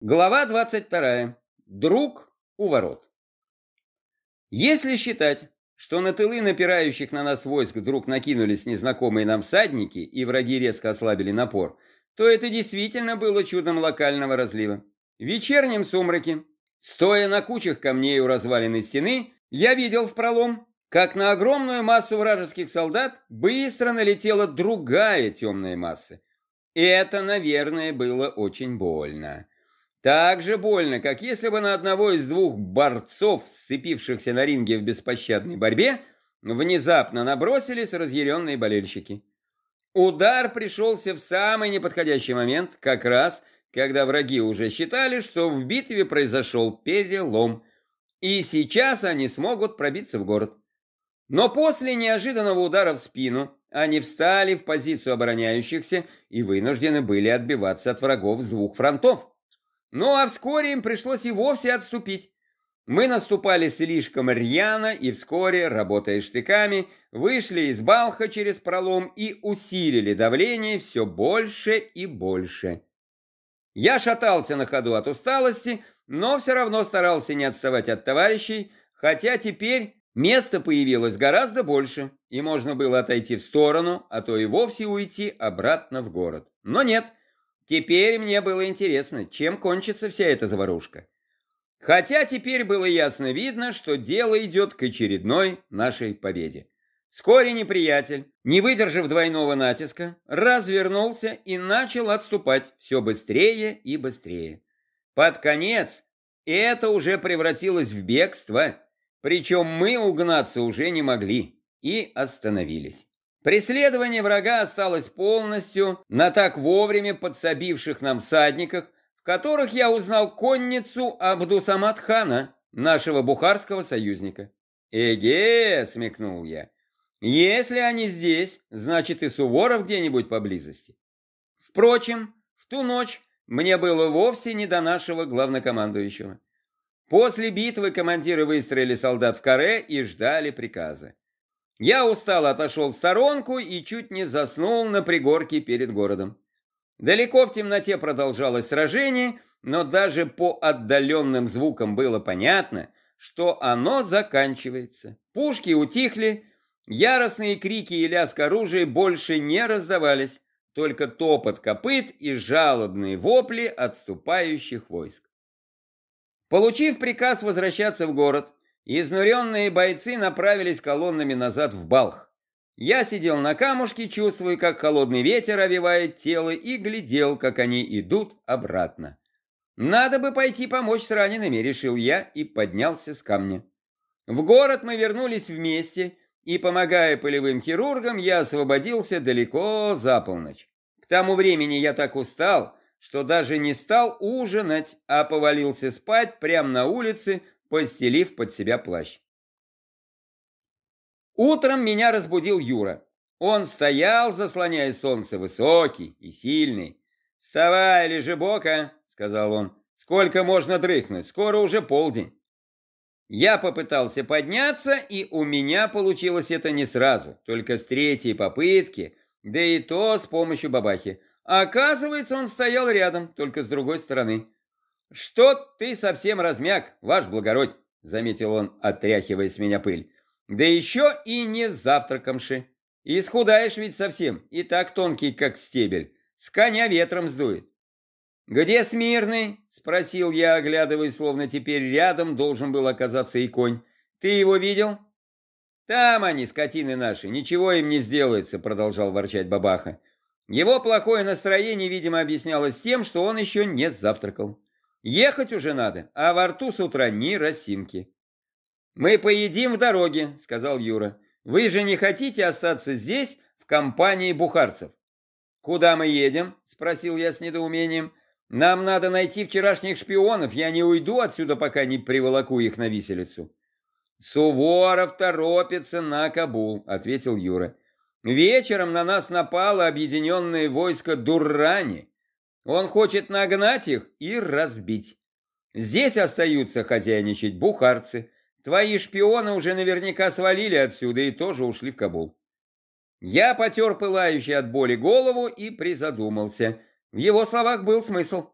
Глава 22. Друг у ворот. Если считать, что на тылы напирающих на нас войск вдруг накинулись незнакомые нам всадники и враги резко ослабили напор, то это действительно было чудом локального разлива. В вечернем сумраке, стоя на кучах камней у разваленной стены, я видел в пролом, как на огромную массу вражеских солдат быстро налетела другая темная масса. И это, наверное, было очень больно. Так же больно, как если бы на одного из двух борцов, сцепившихся на ринге в беспощадной борьбе, внезапно набросились разъяренные болельщики. Удар пришелся в самый неподходящий момент, как раз, когда враги уже считали, что в битве произошел перелом, и сейчас они смогут пробиться в город. Но после неожиданного удара в спину они встали в позицию обороняющихся и вынуждены были отбиваться от врагов с двух фронтов. Ну а вскоре им пришлось и вовсе отступить. Мы наступали слишком рьяно и вскоре, работая штыками, вышли из Балха через пролом и усилили давление все больше и больше. Я шатался на ходу от усталости, но все равно старался не отставать от товарищей, хотя теперь места появилось гораздо больше, и можно было отойти в сторону, а то и вовсе уйти обратно в город. Но нет, Теперь мне было интересно, чем кончится вся эта заварушка. Хотя теперь было ясно видно, что дело идет к очередной нашей победе. Вскоре неприятель, не выдержав двойного натиска, развернулся и начал отступать все быстрее и быстрее. Под конец это уже превратилось в бегство, причем мы угнаться уже не могли и остановились. Преследование врага осталось полностью на так вовремя подсобивших нам всадниках, в которых я узнал конницу Абдусамат-хана, нашего бухарского союзника. «Эге!» — смекнул я. «Если они здесь, значит и Суворов где-нибудь поблизости». Впрочем, в ту ночь мне было вовсе не до нашего главнокомандующего. После битвы командиры выстроили солдат в каре и ждали приказа. Я устал отошел в сторонку и чуть не заснул на пригорке перед городом. Далеко в темноте продолжалось сражение, но даже по отдаленным звукам было понятно, что оно заканчивается. Пушки утихли, яростные крики и лязг оружия больше не раздавались, только топот копыт и жалобные вопли отступающих войск. Получив приказ возвращаться в город, Изнуренные бойцы направились колоннами назад в Балх. Я сидел на камушке, чувствуя, как холодный ветер овивает тело, и глядел, как они идут обратно. Надо бы пойти помочь с ранеными, решил я и поднялся с камня. В город мы вернулись вместе, и, помогая полевым хирургам, я освободился далеко за полночь. К тому времени я так устал, что даже не стал ужинать, а повалился спать прямо на улице, постелив под себя плащ. Утром меня разбудил Юра. Он стоял, заслоняя солнце, высокий и сильный. «Вставай, лежи бока», — сказал он. «Сколько можно дрыхнуть? Скоро уже полдень». Я попытался подняться, и у меня получилось это не сразу, только с третьей попытки, да и то с помощью бабахи. оказывается, он стоял рядом, только с другой стороны. «Что ты совсем размяк, ваш благородь», — заметил он, отряхивая с меня пыль. «Да еще и не завтракомши. Исхудаешь ведь совсем, и так тонкий, как стебель. С коня ветром сдует». «Где Смирный?» — спросил я, оглядываясь, словно теперь рядом должен был оказаться и конь. «Ты его видел?» «Там они, скотины наши, ничего им не сделается», — продолжал ворчать бабаха. Его плохое настроение, видимо, объяснялось тем, что он еще не завтракал. Ехать уже надо, а во рту с утра ни росинки. «Мы поедим в дороге», — сказал Юра. «Вы же не хотите остаться здесь в компании бухарцев?» «Куда мы едем?» — спросил я с недоумением. «Нам надо найти вчерашних шпионов. Я не уйду отсюда, пока не приволоку их на виселицу». «Суворов торопится на Кабул», — ответил Юра. «Вечером на нас напало объединенное войско Дуррани. Он хочет нагнать их и разбить. Здесь остаются хозяйничать бухарцы. Твои шпионы уже наверняка свалили отсюда и тоже ушли в Кабул. Я потер пылающий от боли голову и призадумался. В его словах был смысл.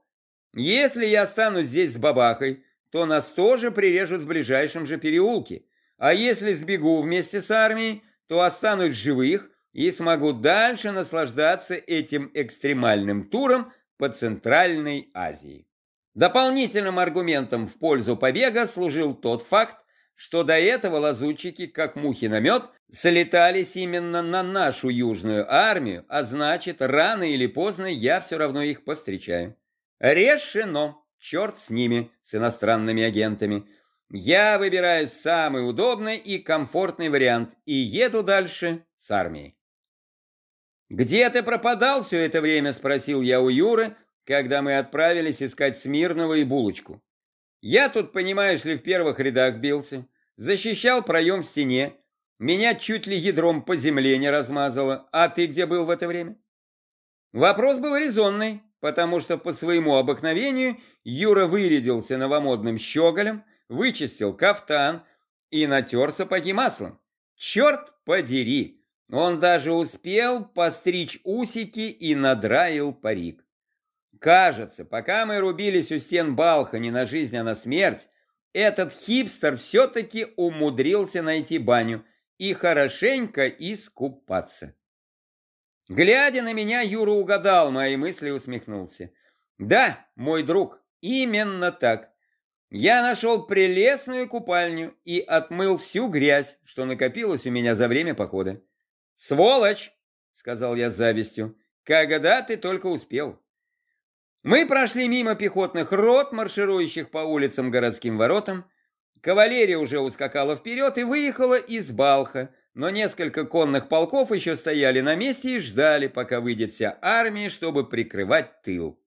Если я останусь здесь с бабахой, то нас тоже прирежут в ближайшем же переулке. А если сбегу вместе с армией, то останусь живых и смогу дальше наслаждаться этим экстремальным туром по Центральной Азии. Дополнительным аргументом в пользу побега служил тот факт, что до этого лазутчики, как мухи на мед, слетались именно на нашу южную армию, а значит, рано или поздно я все равно их повстречаю. Решено. Черт с ними, с иностранными агентами. Я выбираю самый удобный и комфортный вариант и еду дальше с армией. «Где ты пропадал все это время?» – спросил я у Юры, когда мы отправились искать Смирного и Булочку. «Я тут, понимаешь ли, в первых рядах бился, защищал проем в стене, меня чуть ли ядром по земле не размазало, а ты где был в это время?» Вопрос был резонный, потому что по своему обыкновению Юра вырядился новомодным щеголем, вычистил кафтан и натер сапоги маслом. Черт подери! Он даже успел постричь усики и надраил парик. Кажется, пока мы рубились у стен Балха не на жизнь, а на смерть, этот хипстер все-таки умудрился найти баню и хорошенько искупаться. Глядя на меня, Юра угадал мои мысли и усмехнулся. Да, мой друг, именно так. Я нашел прелестную купальню и отмыл всю грязь, что накопилась у меня за время похода. Сволочь, сказал я с завистью, когда ты только успел. Мы прошли мимо пехотных рот, марширующих по улицам городским воротам. Кавалерия уже ускакала вперед и выехала из Балха, но несколько конных полков еще стояли на месте и ждали, пока выйдет вся армия, чтобы прикрывать тыл.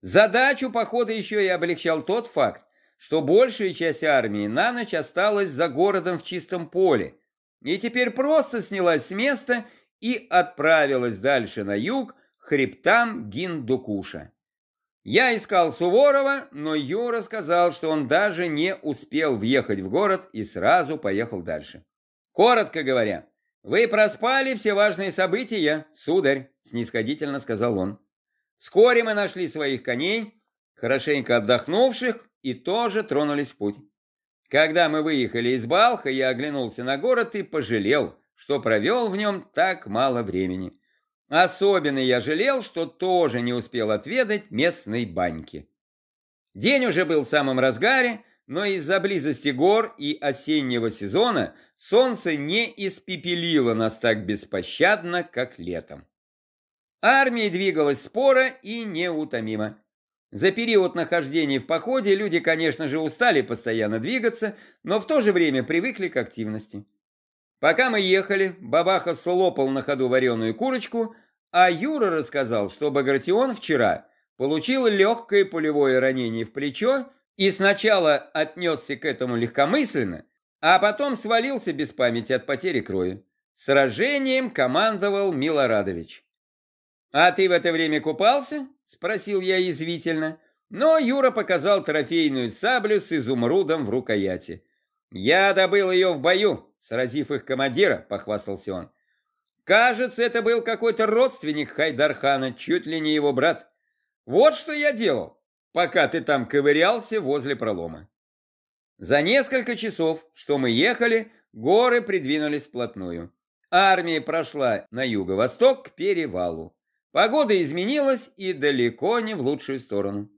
Задачу похода еще и облегчал тот факт, что большая часть армии на ночь осталась за городом в чистом поле, и теперь просто снялась с места и отправилась дальше на юг, хребтам Гиндукуша. Я искал Суворова, но Юра сказал, что он даже не успел въехать в город и сразу поехал дальше. Коротко говоря, вы проспали все важные события, сударь, снисходительно сказал он. Вскоре мы нашли своих коней, хорошенько отдохнувших, и тоже тронулись в путь. Когда мы выехали из Балха, я оглянулся на город и пожалел, что провел в нем так мало времени. Особенно я жалел, что тоже не успел отведать местной баньки. День уже был в самом разгаре, но из-за близости гор и осеннего сезона солнце не испепелило нас так беспощадно, как летом. Армия двигалась споро и неутомимо. За период нахождения в походе люди, конечно же, устали постоянно двигаться, но в то же время привыкли к активности. Пока мы ехали, Бабаха слопал на ходу вареную курочку, а Юра рассказал, что Багратион вчера получил легкое пулевое ранение в плечо и сначала отнесся к этому легкомысленно, а потом свалился без памяти от потери крови. Сражением командовал Милорадович. «А ты в это время купался?» – спросил я язвительно. Но Юра показал трофейную саблю с изумрудом в рукояти. «Я добыл ее в бою, сразив их командира», – похвастался он. «Кажется, это был какой-то родственник Хайдархана, чуть ли не его брат. Вот что я делал пока ты там ковырялся возле пролома. За несколько часов, что мы ехали, горы придвинулись вплотную. Армия прошла на юго-восток к перевалу. Погода изменилась и далеко не в лучшую сторону.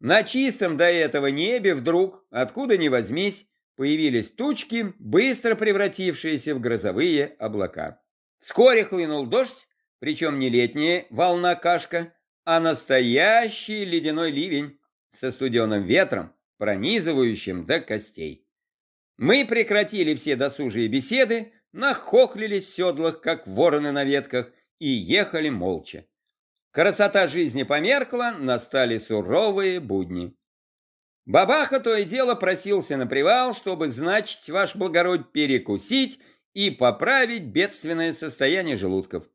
На чистом до этого небе вдруг, откуда ни возьмись, появились тучки, быстро превратившиеся в грозовые облака. Вскоре хлынул дождь, причем не летняя волна-кашка, а настоящий ледяной ливень со студеным ветром, пронизывающим до костей. Мы прекратили все досужие беседы, нахохлились в седлах, как вороны на ветках, и ехали молча. Красота жизни померкла, настали суровые будни. Бабаха то и дело просился на привал, чтобы, значит, ваш благородь, перекусить и поправить бедственное состояние желудков.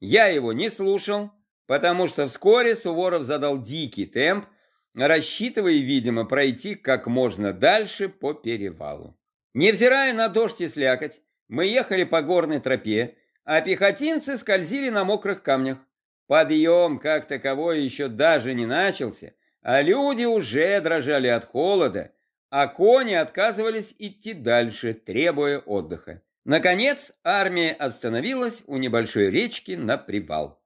Я его не слушал, потому что вскоре Суворов задал дикий темп, рассчитывая, видимо, пройти как можно дальше по перевалу. Невзирая на дождь и слякоть, мы ехали по горной тропе, а пехотинцы скользили на мокрых камнях. Подъем, как таковой, еще даже не начался, а люди уже дрожали от холода, а кони отказывались идти дальше, требуя отдыха. Наконец армия остановилась у небольшой речки на привал.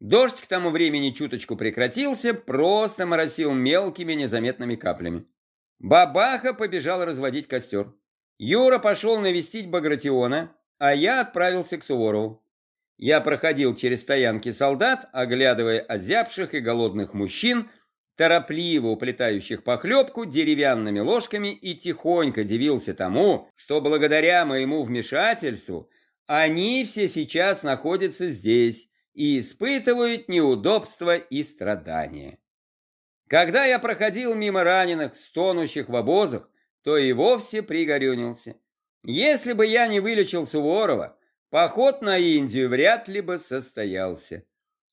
Дождь к тому времени чуточку прекратился, просто моросил мелкими незаметными каплями. Бабаха побежал разводить костер. Юра пошел навестить Багратиона, а я отправился к Суворову. Я проходил через стоянки солдат, оглядывая озябших и голодных мужчин, торопливо уплетающих похлебку деревянными ложками и тихонько дивился тому, что благодаря моему вмешательству они все сейчас находятся здесь и испытывают неудобства и страдания. Когда я проходил мимо раненых, стонущих в обозах, то и вовсе пригорюнился. Если бы я не вылечил Суворова, Поход на Индию вряд ли бы состоялся.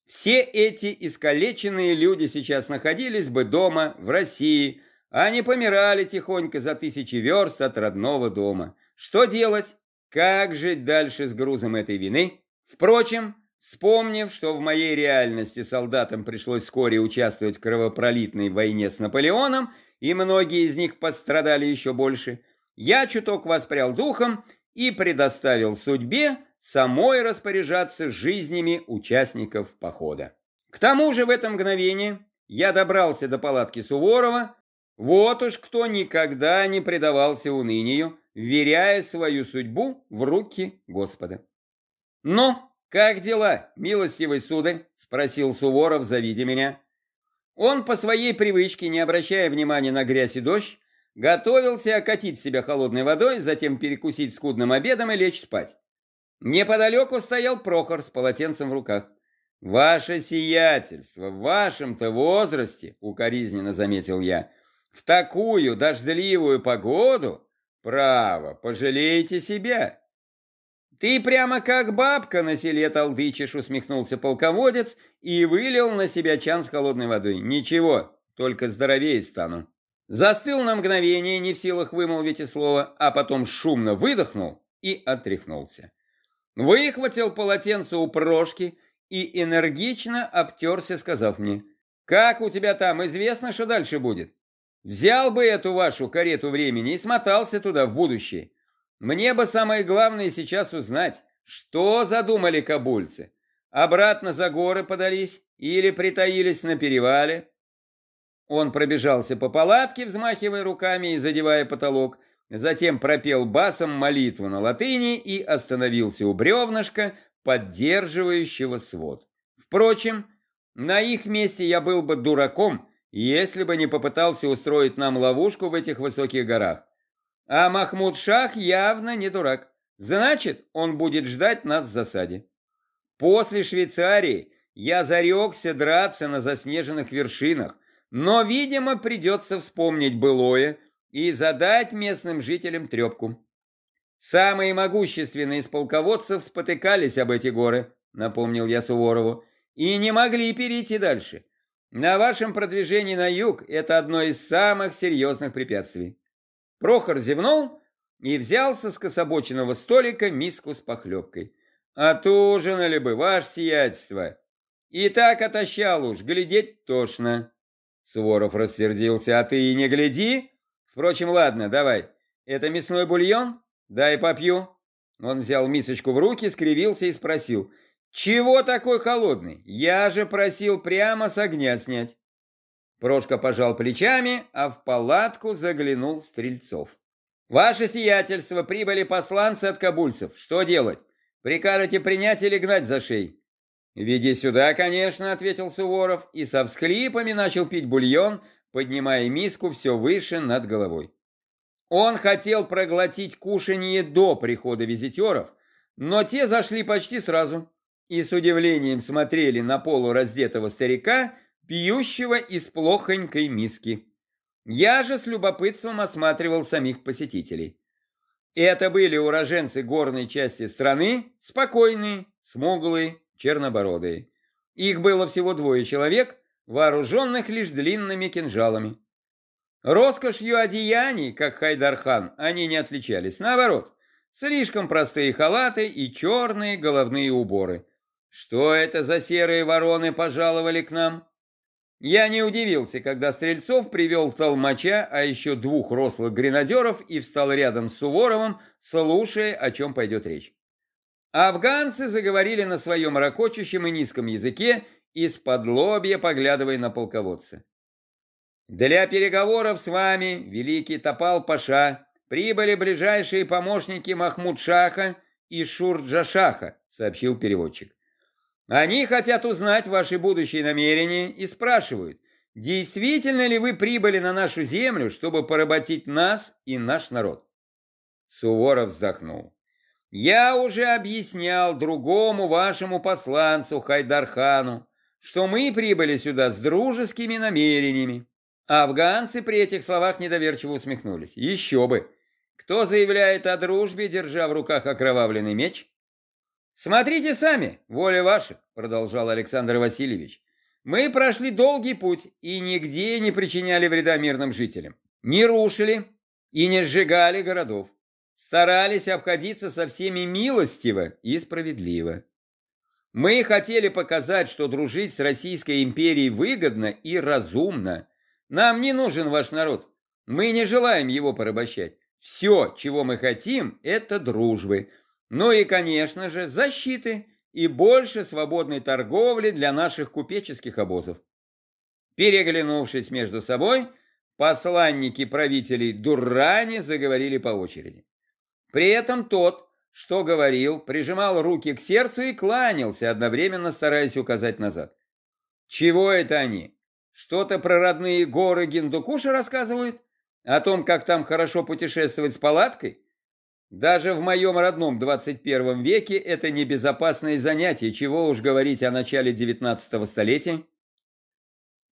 Все эти искалеченные люди сейчас находились бы дома, в России, а не помирали тихонько за тысячи верст от родного дома. Что делать? Как жить дальше с грузом этой вины? Впрочем, вспомнив, что в моей реальности солдатам пришлось вскоре участвовать в кровопролитной войне с Наполеоном, и многие из них пострадали еще больше, я чуток воспрял духом и предоставил судьбе самой распоряжаться жизнями участников похода. К тому же в это мгновение я добрался до палатки Суворова, вот уж кто никогда не предавался унынию, веряя свою судьбу в руки Господа. «Ну, как дела, милостивый сударь?» – спросил Суворов, завидя меня. Он по своей привычке, не обращая внимания на грязь и дождь, готовился окатить себя холодной водой, затем перекусить скудным обедом и лечь спать. Неподалеку стоял Прохор с полотенцем в руках. «Ваше сиятельство, в вашем-то возрасте, — укоризненно заметил я, — в такую дождливую погоду, право, пожалейте себя». «Ты прямо как бабка на селе толдычишь», — усмехнулся полководец и вылил на себя чан с холодной водой. «Ничего, только здоровее стану». Застыл на мгновение, не в силах вымолвить и слова, а потом шумно выдохнул и отряхнулся. Выхватил полотенце у Прошки и энергично обтерся, сказав мне, «Как у тебя там, известно, что дальше будет? Взял бы эту вашу карету времени и смотался туда в будущее. Мне бы самое главное сейчас узнать, что задумали кабульцы. Обратно за горы подались или притаились на перевале?» Он пробежался по палатке, взмахивая руками и задевая потолок, Затем пропел басом молитву на латыни и остановился у бревнышка, поддерживающего свод. Впрочем, на их месте я был бы дураком, если бы не попытался устроить нам ловушку в этих высоких горах. А Махмуд Шах явно не дурак. Значит, он будет ждать нас в засаде. После Швейцарии я зарекся драться на заснеженных вершинах, но, видимо, придется вспомнить былое – и задать местным жителям трепку. Самые могущественные из полководцев спотыкались об эти горы, напомнил я Суворову, и не могли перейти дальше. На вашем продвижении на юг это одно из самых серьезных препятствий. Прохор зевнул и взял со скособоченного столика миску с похлебкой. Отужинали бы, ваше сиятельство. И так отощал уж, глядеть тошно. Суворов рассердился. А ты и не гляди, Впрочем, ладно, давай. Это мясной бульон? Дай попью. Он взял мисочку в руки, скривился и спросил. Чего такой холодный? Я же просил прямо с огня снять. Прошка пожал плечами, а в палатку заглянул Стрельцов. «Ваше сиятельство, прибыли посланцы от кабульцев. Что делать? Прикажете принять или гнать за шеи?» «Веди сюда, конечно», — ответил Суворов, и со всхлипами начал пить бульон, поднимая миску все выше над головой. Он хотел проглотить кушанье до прихода визитеров, но те зашли почти сразу и с удивлением смотрели на полураздетого старика, пьющего из плохонькой миски. Я же с любопытством осматривал самих посетителей. Это были уроженцы горной части страны, спокойные, смуглые, чернобородые. Их было всего двое человек, вооруженных лишь длинными кинжалами. Роскошью одеяний, как Хайдархан, они не отличались. Наоборот, слишком простые халаты и черные головные уборы. Что это за серые вороны пожаловали к нам? Я не удивился, когда Стрельцов привел толмача, а еще двух рослых гренадеров и встал рядом с Суворовым, слушая, о чем пойдет речь. Афганцы заговорили на своем ракочущем и низком языке, из-под лобья поглядывая на полководца. «Для переговоров с вами, великий Топал-Паша, прибыли ближайшие помощники Махмуд-Шаха и Шурджа-Шаха», сообщил переводчик. «Они хотят узнать ваши будущие намерения и спрашивают, действительно ли вы прибыли на нашу землю, чтобы поработить нас и наш народ?» Суворов вздохнул. Я уже объяснял другому вашему посланцу Хайдархану, что мы прибыли сюда с дружескими намерениями. Афганцы при этих словах недоверчиво усмехнулись. Еще бы! Кто заявляет о дружбе, держа в руках окровавленный меч? Смотрите сами, воля ваша, продолжал Александр Васильевич. Мы прошли долгий путь и нигде не причиняли вреда мирным жителям. Не рушили и не сжигали городов старались обходиться со всеми милостиво и справедливо. Мы хотели показать, что дружить с Российской империей выгодно и разумно. Нам не нужен ваш народ. Мы не желаем его порабощать. Все, чего мы хотим, это дружбы. Ну и, конечно же, защиты и больше свободной торговли для наших купеческих обозов. Переглянувшись между собой, посланники правителей Дуррани заговорили по очереди. При этом тот, что говорил, прижимал руки к сердцу и кланялся, одновременно стараясь указать назад. Чего это они? Что-то про родные горы Гиндукуша рассказывают? О том, как там хорошо путешествовать с палаткой? Даже в моем родном 21 веке это небезопасное занятие, чего уж говорить о начале 19 столетия.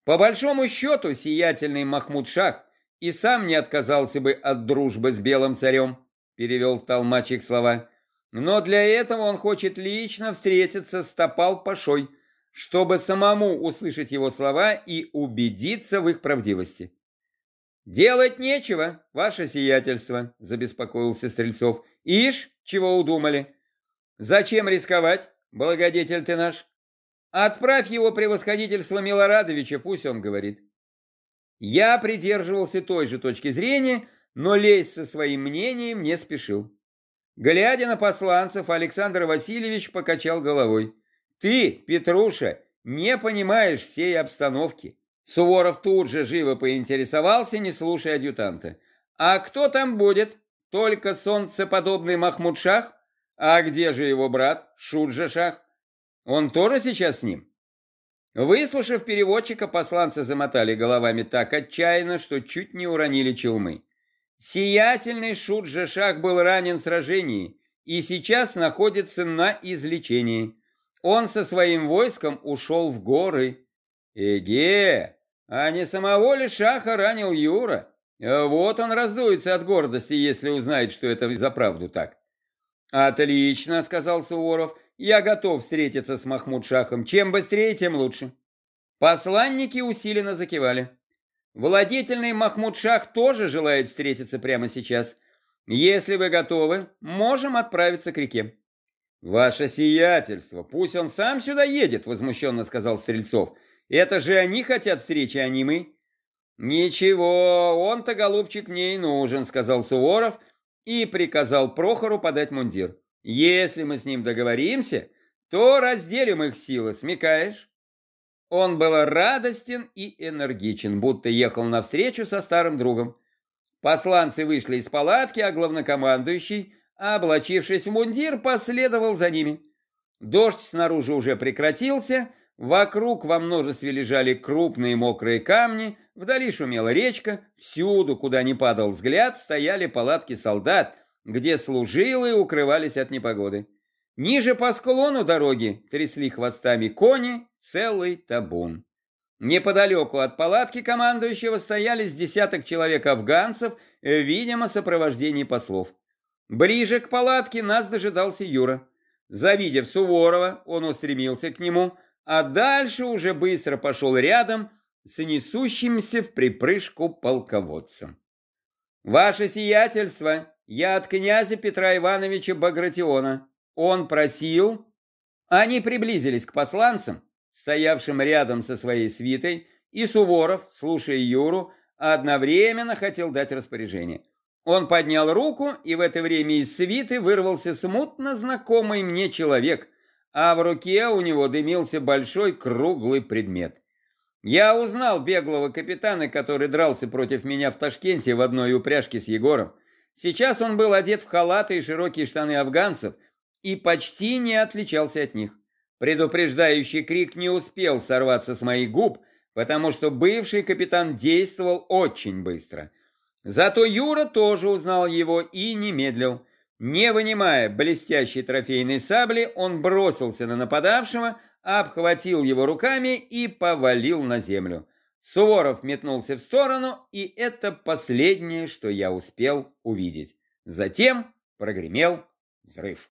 По большому счету, сиятельный Махмуд Шах и сам не отказался бы от дружбы с белым царем перевел толмачик слова. Но для этого он хочет лично встретиться с Топал-Пашой, чтобы самому услышать его слова и убедиться в их правдивости. «Делать нечего, ваше сиятельство», — забеспокоился Стрельцов. «Ишь, чего удумали? Зачем рисковать, благодетель ты наш? Отправь его превосходительство Милорадовича, пусть он говорит». Я придерживался той же точки зрения, но лезть со своим мнением не спешил. Глядя на посланцев, Александр Васильевич покачал головой. «Ты, Петруша, не понимаешь всей обстановки». Суворов тут же живо поинтересовался, не слушая адъютанта. «А кто там будет? Только солнцеподобный Махмуд-Шах? А где же его брат, Шуджа-Шах? Он тоже сейчас с ним?» Выслушав переводчика, посланцы замотали головами так отчаянно, что чуть не уронили челмы. Сиятельный Шут-Жешах был ранен в сражении и сейчас находится на излечении. Он со своим войском ушел в горы. Эге, а не самого ли Шаха ранил Юра? Вот он раздуется от гордости, если узнает, что это за правду так. «Отлично», — сказал Суворов, — «я готов встретиться с Махмуд-Шахом. Чем быстрее, тем лучше». Посланники усиленно закивали. Владетельный Махмуд Шах тоже желает встретиться прямо сейчас. Если вы готовы, можем отправиться к реке. Ваше сиятельство, пусть он сам сюда едет, возмущенно сказал Стрельцов. Это же они хотят встречи, а не мы. Ничего, он-то, голубчик, мне и нужен, сказал Суворов и приказал Прохору подать мундир. Если мы с ним договоримся, то разделим их силы, смекаешь? Он был радостен и энергичен, будто ехал навстречу со старым другом. Посланцы вышли из палатки, а главнокомандующий, облачившись в мундир, последовал за ними. Дождь снаружи уже прекратился, вокруг во множестве лежали крупные мокрые камни, вдали шумела речка, всюду, куда ни падал взгляд, стояли палатки солдат, где служилые укрывались от непогоды. Ниже по склону дороги трясли хвостами кони, целый табун. Неподалеку от палатки командующего стояли с десяток человек афганцев, видимо, сопровождении послов. Ближе к палатке нас дожидался Юра. Завидев Суворова, он устремился к нему, а дальше уже быстро пошел рядом с несущимся в припрыжку полководцем. «Ваше сиятельство, я от князя Петра Ивановича Багратиона. Он просил...» Они приблизились к посланцам, стоявшим рядом со своей свитой, и Суворов, слушая Юру, одновременно хотел дать распоряжение. Он поднял руку, и в это время из свиты вырвался смутно знакомый мне человек, а в руке у него дымился большой круглый предмет. Я узнал беглого капитана, который дрался против меня в Ташкенте в одной упряжке с Егором. Сейчас он был одет в халаты и широкие штаны афганцев и почти не отличался от них. Предупреждающий крик не успел сорваться с моих губ, потому что бывший капитан действовал очень быстро. Зато Юра тоже узнал его и не медлил. Не вынимая блестящей трофейной сабли, он бросился на нападавшего, обхватил его руками и повалил на землю. Суворов метнулся в сторону, и это последнее, что я успел увидеть. Затем прогремел взрыв.